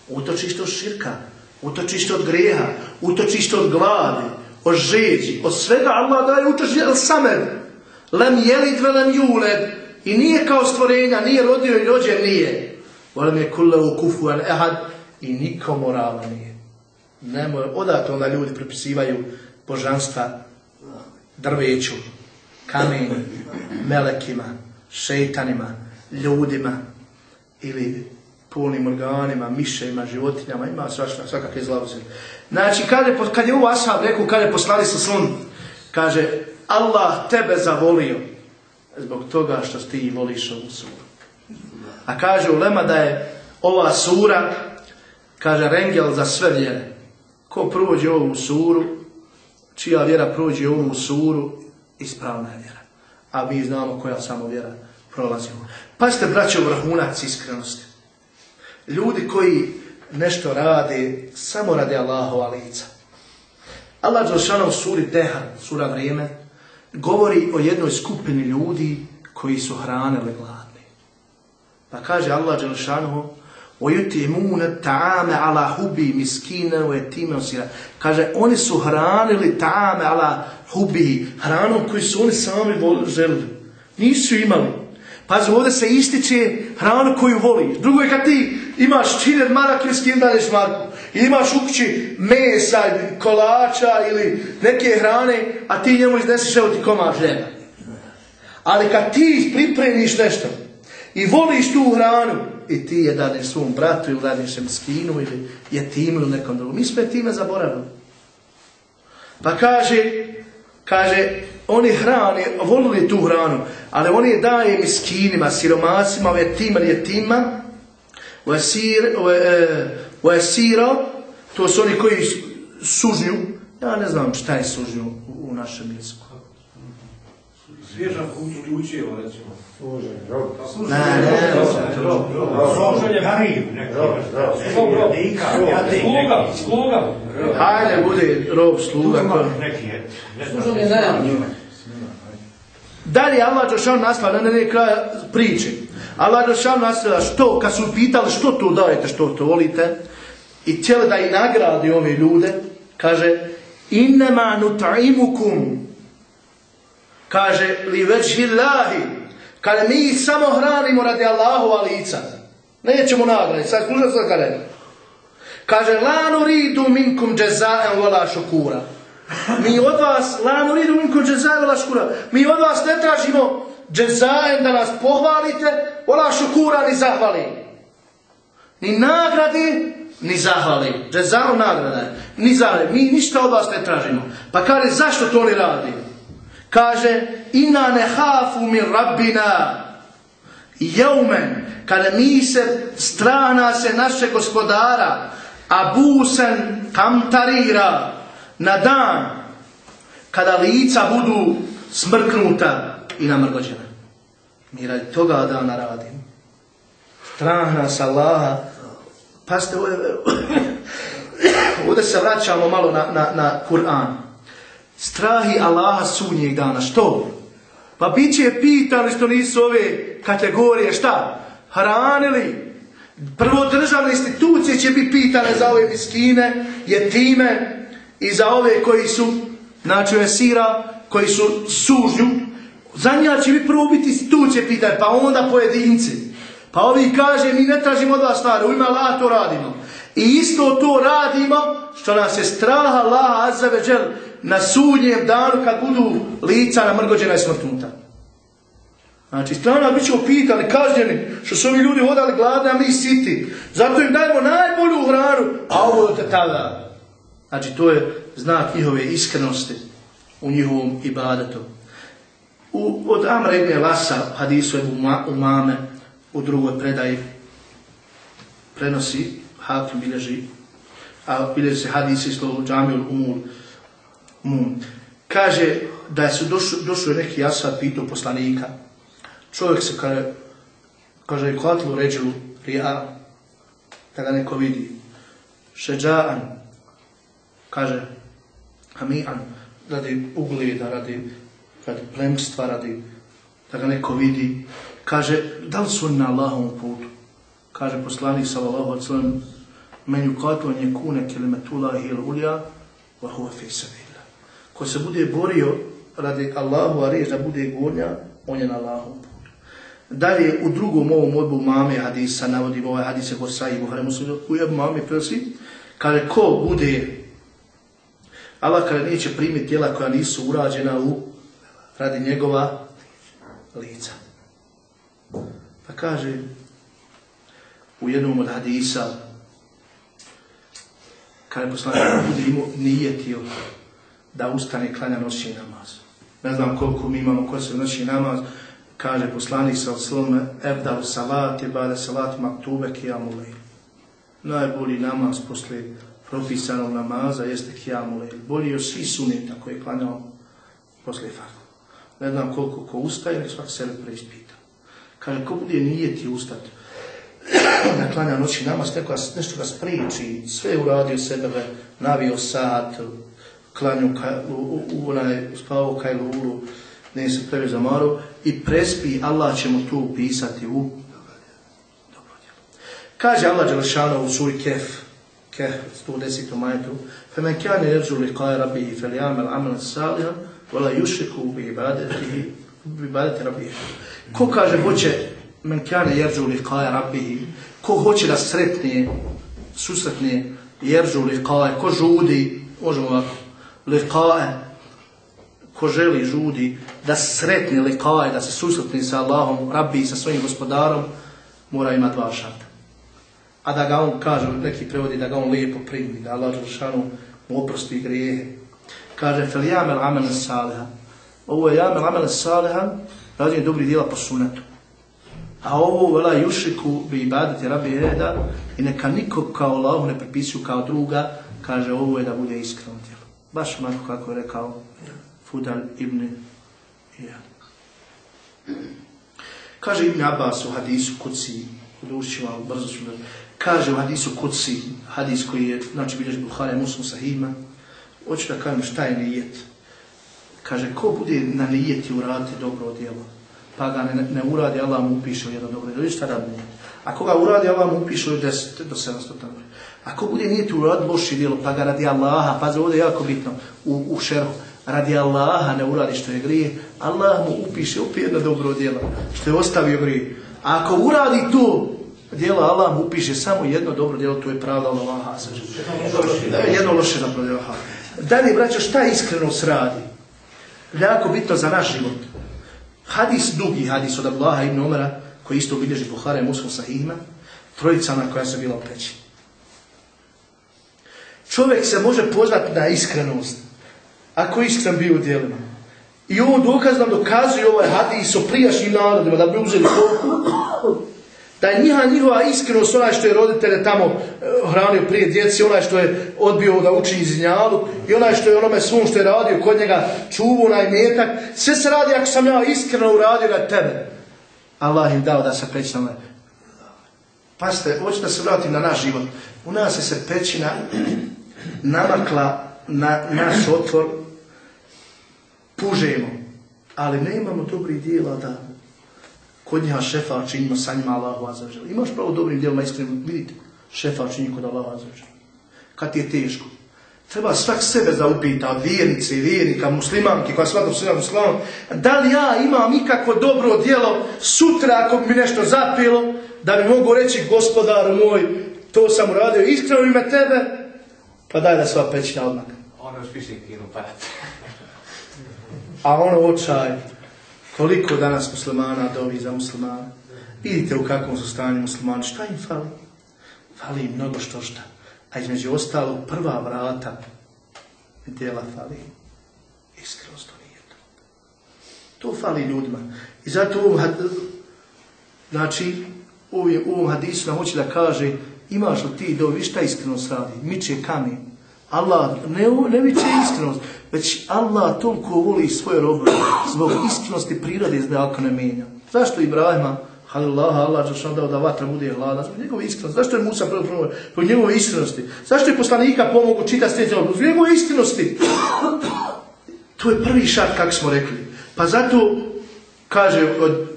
utočište od širka, utočište od greha, utočište od gladi, od žeđi, od svega Allah daje utočište el samed. Lem jelid velem juled. I nije kao stvorenja, nije rodio i rođen, nije. Volem je kullehu kufuan ehad i niko morala nije. Nemoj, odato onda ljudi pripisivaju božanstva drveću, kamenu, melekima, šeitanima, ljudima ili polnim organima, miševima, životinjama, ima svašta, svakakve zlavoze. Znači, kad je, kad je u Ashab rekao, kad je poslali sa slun, kaže, Allah tebe zavolio zbog toga što ti voliš ovu suru. A kaže Ulema da je ova sura kaže Rengel za sve vjere. Ko prođe ovu suru, čija vjera prođe ovu suru, ispravna je vjera. A mi znamo koja samo vjera prolazi. Pazite, braće, vrhunac iskrenosti. Ljudi koji nešto rade samo radi Allahova lica. Allah Đelšana u suri Dehar, sura vrijeme, govori o jednoj skupini ljudi koji su hranili gladni. Pa kaže Allah Đelšanu, وَيُتِمُونَ تَعَامَ عَلَى حُبِي مِسْكِينَ وَيَتِيمَ osira. Kaže, oni su hranili ta'ame ala hubi, hranom koju su oni sami želili. Nisu imali. Pazi, ovdje se ističe hranu koju voli. Drugo je kad ti imaš činet marak ili skindaneš marku. I imaš u kući mesa, kolača ili neke hrane, a ti njemu izneseš evo ti komad žena. Ali kad ti pripremiš nešto i voliš tu hranu, i ti je dadeš svom bratu ili dadeš skinu ili je tim ili nekom drugom. Mi smo time zaboravili. Pa kaže, kaže, oni hrani, volili tu hranu, ali oni je daje miskinima, siromasima, je tima, je tima, je siro, to su oni koji sužnju, ja ne znam šta je sužnju u, našem jeziku. Svježa kućeva, recimo. Ne, ne, Sluga, sluga. Hajde, bude rob, sluga. Dalje Allah Đošan nastavlja na ne kraja priče. Allah Đošan nastavlja što, kad su pitali što to dajete, što to volite, i htjeli da i nagradi ove ljude, kaže, innema nut'imukum, kaže, li već kada mi samo hranimo radi Allahova lica. Nećemo nagradi. Sad slušaj sad kada Kaže, la nuridu minkum jazaa'an wala shukura. Mi od vas, la nuridu minkum jazaa'an wala shukura. Mi od vas ne tražimo jazaa'an da nas pohvalite, wala shukura ni zahvali. Ni nagradi, ni zahvali. Jazaa'u nagrada Ni zahvali. Mi ništa od vas ne tražimo. Pa kaže, zašto to oni radi? Kaže, ina ne hafu min rabbina jeumen, kada mi se strana se naše gospodara, a busen kamtarira na dan, kada lica budu smrknuta i namrgođena. Mi radi toga dana radimo. Strana sa Allaha. Pazite, ovdje se vraćamo malo na, na, na Kur'an. Strahi Allaha sudnjeg dana. Što? Pa bit će pitali što nisu ove kategorije šta? Hranili. Prvo državne institucije će biti pitane za ove miskine, jetime i za ove koji su, znači sira, koji su sužnju. Za njega će biti prvo biti institucije pitane, pa onda pojedinci. Pa ovi kaže, mi ne tražimo od vas stvari, u Allah to radimo. I isto to radimo, što nas je straha Allah azzavečel na sudnjem danu kad budu lica namrgođena i smrtnuta. Znači, strana bit ćemo pitani, kažnjeni, što su ovi ljudi hodali gladni, a mi siti. Zato im dajemo najbolju hranu, a ovo te tada. Znači, to je znak njihove iskrenosti u njihovom ibadetu. U, od Amra ibn Lasa, hadisu u Mame, u drugoj predaji, prenosi, hakim bilježi, a bilježi se hadisi slovo džamil umul, Kaže da su došli neki jasad pitao poslanika. Čovjek se kaže, kaže, kvatlu ređu rija, da ga neko vidi. Šeđa'an, kaže, hami'an, radi ugleda, radi, radi plemstva, radi, da ga neko vidi. Kaže, da li su na Allahovom putu? Kaže poslanik sallallahu alaihi sallam, men yukatu an yakuna kalimatullahi al-ulya wa Ko se bude borio radi Allahu, a riječ da bude gornja, on je na Allahu putu. Dalje, u drugom ovom odbu mame hadisa, navodim ovaj hadise ko sa i Buhare muslimu, u jebu mame prsi, kaže, ko bude, Allah kada neće primiti tijela koja nisu urađena u radi njegova lica. Pa kaže, u jednom od hadisa, kada je poslanik bude imao nijetio da ustane klanja noći namaz. Ne znam koliko mi imamo ko se noći namaz, kaže poslanik sa oslome, evdal salati, bade salati maktube kijamu Najbolji namaz poslije propisanog namaza jeste Kijamu Lejl. Bolji od svih suneta koje je klanjao poslije farku. Ne znam koliko ko ustaje, nek svak sebe preispita. Kaže, ko bude nijeti ustati, da klanja noći namaz, neko nešto ga spriči, sve uradio sebe, navio sat, klanju ka, u, u, u onaj, spavao kajlulu, ne se previše zamaru i prespi, Allah će mu to upisati u dobro djelo. Kaže Allah Đelešanu u suri Kef, Kef, 110. majetu, فَمَنْ كَانَ يَرْجُ لِقَاءَ رَبِّهِ فَلْيَعْمَلْ عَمَلًا صَالِحًا وَلَا يُشْرِكُ بِعِبَادَتِهِ بِعِبَادَةِ رَبِّهِ Ko kaže hoće men kane jerđu liqaje rabbihi, ko hoće da sretne, susretne jerđu liqaje, ko žudi, možemo ovako, liqaje, ko želi žudi da sretne liqaje, da se susretne sa Allahom, rabbi sa svojim gospodarom, mora imati dva šarta. A da ga on, kaže, neki prevodi, da ga on lijepo primi, da Allah Đelšanu mu oprosti grijehe. Kaže, fel jamel amel saliha. Ovo je jamel amel saliha, rađenje dobrih dijela po sunetu. A ovo vela jušiku bi ibaditi rabi reda i neka niko kao Allahu ne pripisuju kao druga, kaže ovo je da bude iskreno djelo. Baš onako kako je rekao Fudal ibn Ijan. Kaže Ibn Abbas u hadisu kuci, duši vam, brzo ću. Kaže u hadisu kuci, hadis koji je, znači bilježi Buhari, Muslim Sahima, hoću da kažem šta je nijet. Kaže, ko bude na nijeti uraditi dobro djelo, pa ga ne, uradi, Allah mu upiše u jedno dobro djelo. Šta radi nijet? Ga uradi, Allah mu upiše u 10 do 700 dobro. Ako bude nijeti uradi loši djelo, pa ga radi Allaha, pazi, ovdje je jako bitno, u, u šerhu, radi Allaha ne uradi što je grije, Allah mu upiše opet jedno dobro djelo, što je ostavio grije. A ako uradi to djelo, Allah mu upiše samo jedno dobro djelo, to je pravda Allaha. Jedno loše aha. Dalje, braćo, šta iskrenost radi? Jako bitno za naš život. Hadis, dugi hadis od Ablaha ibn Umara, koji isto bilježi Buhara i Muslim Sahihima, trojicama koja su bila u peći. Čovjek se može pozvati na iskrenost, ako je iskren bio u djelima. I ovo dokaz nam dokazuje ovaj hadis o prijašnjim narodima, da bi uzeli. Da je njiha, njihova iskrenost, onaj što je roditelje tamo eh, hranio prije djeci, onaj što je odbio da uči izinjalu i onaj što je onome svom što je radio kod njega čuvu onaj metak, sve se radi ako sam ja iskreno uradio na tebe. Allah im dao da se pećina Pazite, hoću da se vratim na naš život. U nas je se pećina namakla na naš otvor, pužemo, ali ne imamo dobrih dijela da kod njiha šefa činimo sa njima Allahu azzawajal. Imaš pravo dobrim dijelima iskreno, vidite, šefa čini kod Allahu azzawajal. Kad ti je teško. Treba svak sebe zaupita, od vjernice vjernika, muslimanki, koja svakog svega muslimanom, da li ja imam ikakvo dobro djelo sutra ako bi mi nešto zapilo, da bi mogu reći gospodaru moj, to sam uradio iskreno ime tebe, pa daj da sva pećina odmah. Ono još više kinu parat. A ono očaj, koliko danas muslimana dovi za muslimana. Vidite u kakvom su stanju muslimani, šta im fali? Fali im mnogo što šta. A između ostalo prva vrata djela fali. Iskrenost to nije to. To fali ljudima. I zato ovom, znači, u ovom hadisu nam hoće da kaže imaš li ti dovi, šta iskrenost radi? Miče kamen. Allah, ne, ne miče iskrenost, već Allah toliko voli svoje robove, zbog iskrenosti prirode zdalko ne mijenja. Zašto Ibrahima, Halilaha, Allah će dao da vatra bude hladna, zbog njegove iskrenosti. Zašto je Musa prvo prvo? Zbog njegove iskrenosti. Zašto je poslanika pomogu čitati sljedeće Zbog njegove iskrenosti. To je prvi šart, kako smo rekli. Pa zato, kaže, od,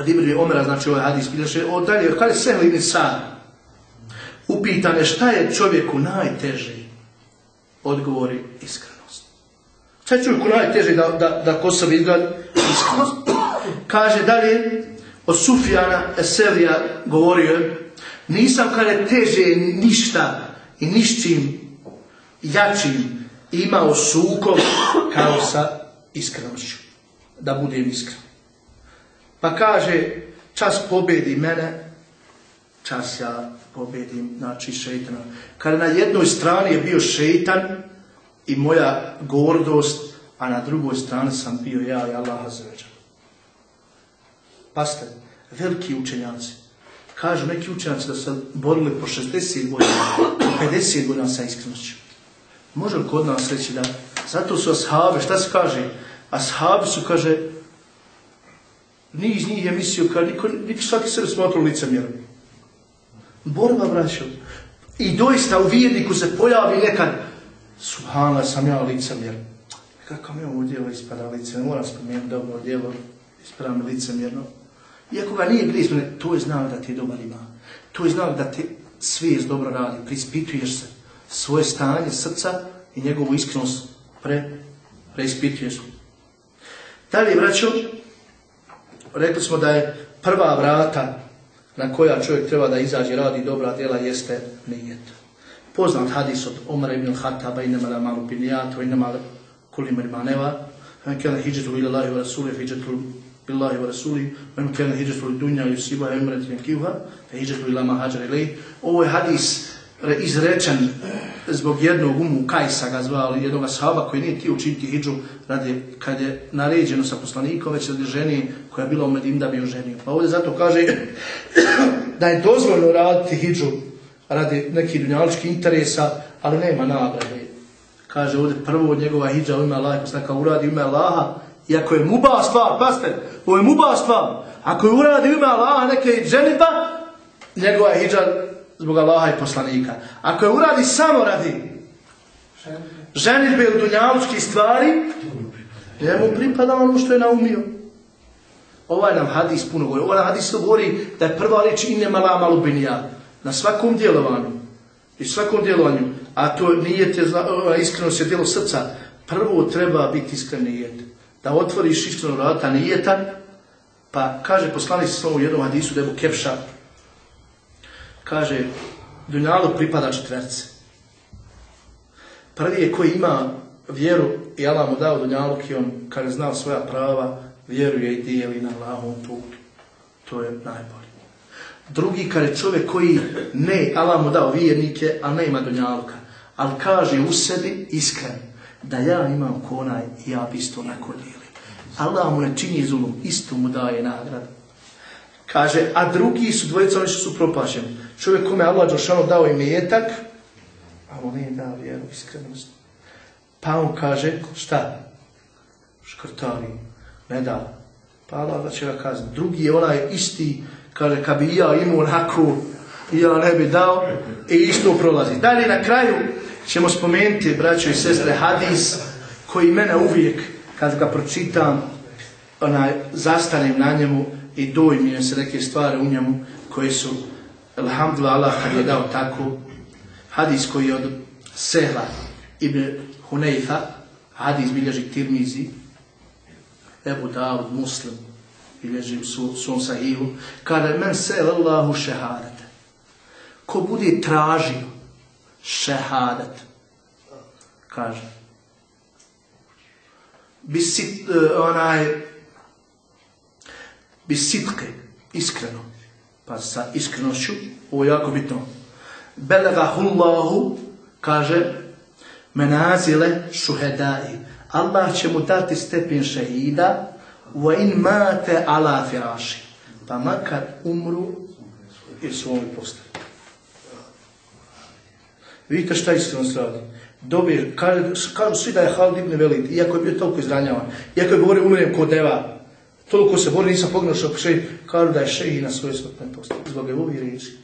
od Omera, znači ovaj hadis, bilježe, od dalje, kaže Sehl ibn Sad, upitan je šta je čovjeku najteže, odgovori iskrenost. Šta je čovjeku najteže da, da, da ko sebi izgleda iskrenost? Kaže dalje, od Sufjana Eselija govorio je, nisam kada teže ništa i nišćim jačim imao sukob kao sa iskrenošću. Da budem iskren. Pa kaže, čas pobedi mene, čas ja pobedim, znači šeitana. Kada na jednoj strani je bio šeitan i moja gordost, a na drugoj strani sam bio ja i Allah Azzeveđan. Paste, veliki učenjaci Kažu neki učenjaci da su borili po 60 godina, po 50 godina sa iskrenošću. Može li kod nas reći da, zato su ashabe, šta se kaže? Ashabi su, kaže, niz njih je mislio, kao niko, niko svaki se smatrao licemjerom. Borba, braćo. I doista u vijedniku se pojavi nekad, subhanallah, sam ja licemjer. Kako mi ovo djelo ispada licemjer, moram spomenuti dobro djelo, ispada mi licemjerno. Iako ga nije ispred, to je znak da ti dobar ima. To je znak da ti svijest dobro radi, prispituješ se svoje stanje srca i njegovu iskrenost pre, preispituješ. Dalje, braćo, rekli smo da je prva vrata na koja čovjek treba da izađe radi dobra djela jeste nijet. Poznat hadis od Omara ibn Khattaba inama la malu binijatu inama kuli mirmaneva kana hijjatu ila Allahi wa rasuli hijjatu billahi wa rasuli wa kana hijjatu li dunja yusiba imrat yankiha fa ila ma hajar ilay ovo je hadis izrečen zbog jednog umu Kajsa ga zvali, jednog sahaba koji nije ti učiniti hijđu radi, kad je naređeno sa poslanikom, već radi ženi koja je bila u Medin da bi ju ženio. Pa ovdje zato kaže da je dozvoljno raditi hijđu radi nekih dunjaličkih interesa, ali nema nagrade. Kaže ovdje prvo njegova hijđa u ime Allaha, poslanika uradi u ime Allaha, i ako je muba stvar, paste, ovo je muba stvar, ako je uradi u ime Allaha neke ženitba, njegova hijđa zbog Allaha i poslanika. Ako je uradi samo radi ženitbe ili dunjalučkih stvari, njemu pripada ono što je naumio. Ovaj nam hadis puno govori. Ovaj nam hadis govori da je prva riječ ine mala malubinija na svakom djelovanju. I svakom djelovanju. A to nije te iskreno se djelo srca. Prvo treba biti iskren nijet. Da otvoriš iskreno vrata nijetan, pa kaže poslanik se u jednom hadisu da je kepša kaže, Dunjalu pripada četverce. Prvi je koji ima vjeru i Allah mu dao Dunjaluk i on, kad je znao svoja prava, vjeruje i dijeli na Allahom putu. To je najbolje. Drugi, kad je čovjek koji ne, Allah mu dao vjernike, a ne ima Dunjaluka, ali kaže u sebi iskren, da ja imam konaj i ja bi isto onako dijeli. Allah mu ne čini zulum, isto mu daje nagradu. Kaže, a drugi su dvojica, oni su propašeni. Čovjek kome Allah Đelšanu dao imetak, a on nije dao vjeru, iskrenost. Pa on kaže, šta? Škrtari, ne da. Pa Allah će ga kazniti. Drugi je onaj isti, kaže, kad bi ja imao onako, ja ne bi dao, i isto prolazi. Dalje na kraju ćemo spomenuti, braćo i sestre, hadis koji mene uvijek, kad ga pročitam, onaj, zastanem na njemu i dojmijem se neke stvari u njemu koje su Alhamdulillah, Allah kad je dao tako hadis koji je od Sehla ibn Huneyfa, hadis bilježi Tirmizi, Ebu Dawud, Muslim, bilježi u su, svom sahihu, kada je men sel Allahu šehadet. Ko bude tražio šehadet, kaže, bi sit, uh, onaj, iskreno, pa sa iskrenošću, ovo je jako bitno. Belegahullahu, kaže, menazile šuhedai. Allah će mu dati stepen šehida, wa in mate ala firaši. Pa makar umru i svoj postavi. Vidite šta iskrenost radi. Dobije, kažu, svi da je Halid ibn Velid, iako je bio toliko izranjavan, iako je govorio umirem kod deva, toliko se bori, nisam pogledao še, kažu da je šehi na svojoj smrtnoj postavi. Zbog je ovi riječi.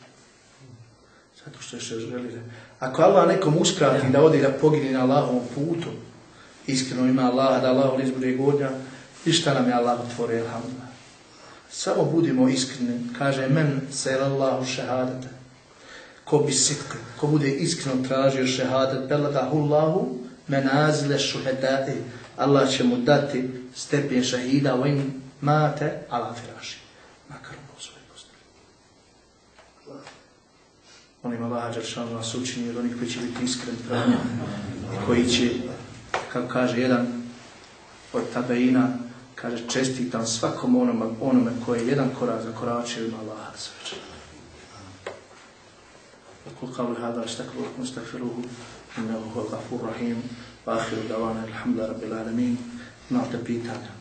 Zato što je še želi. Ako Allah nekom uskrati da ode da pogini na Allahovom putu, iskreno ima Allah, da Allah ne izbude godnja, i šta nam je Allah otvorio, alhamdulillah. Samo budimo iskreni, kaže men se Allahu šehadete. Ko bi sitke, ko bude iskreno tražio šehadet, beladahu Allahu menazile šuhedati, Allah će mu dati stepen šahida, in mate ala firaši. Makar u svoj postavi. Molim Allah, Đeršanu nas učini od onih koji će biti iskreni prema koji će, kako kaže jedan od tabeina, kaže čestitam svakom onome, onome koji je jedan korak za koračio ima Allaha sveća. وقل قولي هذا استغفر لكم استغفروه انه هو الغفور الرحيم واخر دعوانا الحمد لله رب العالمين نعطي بيتانا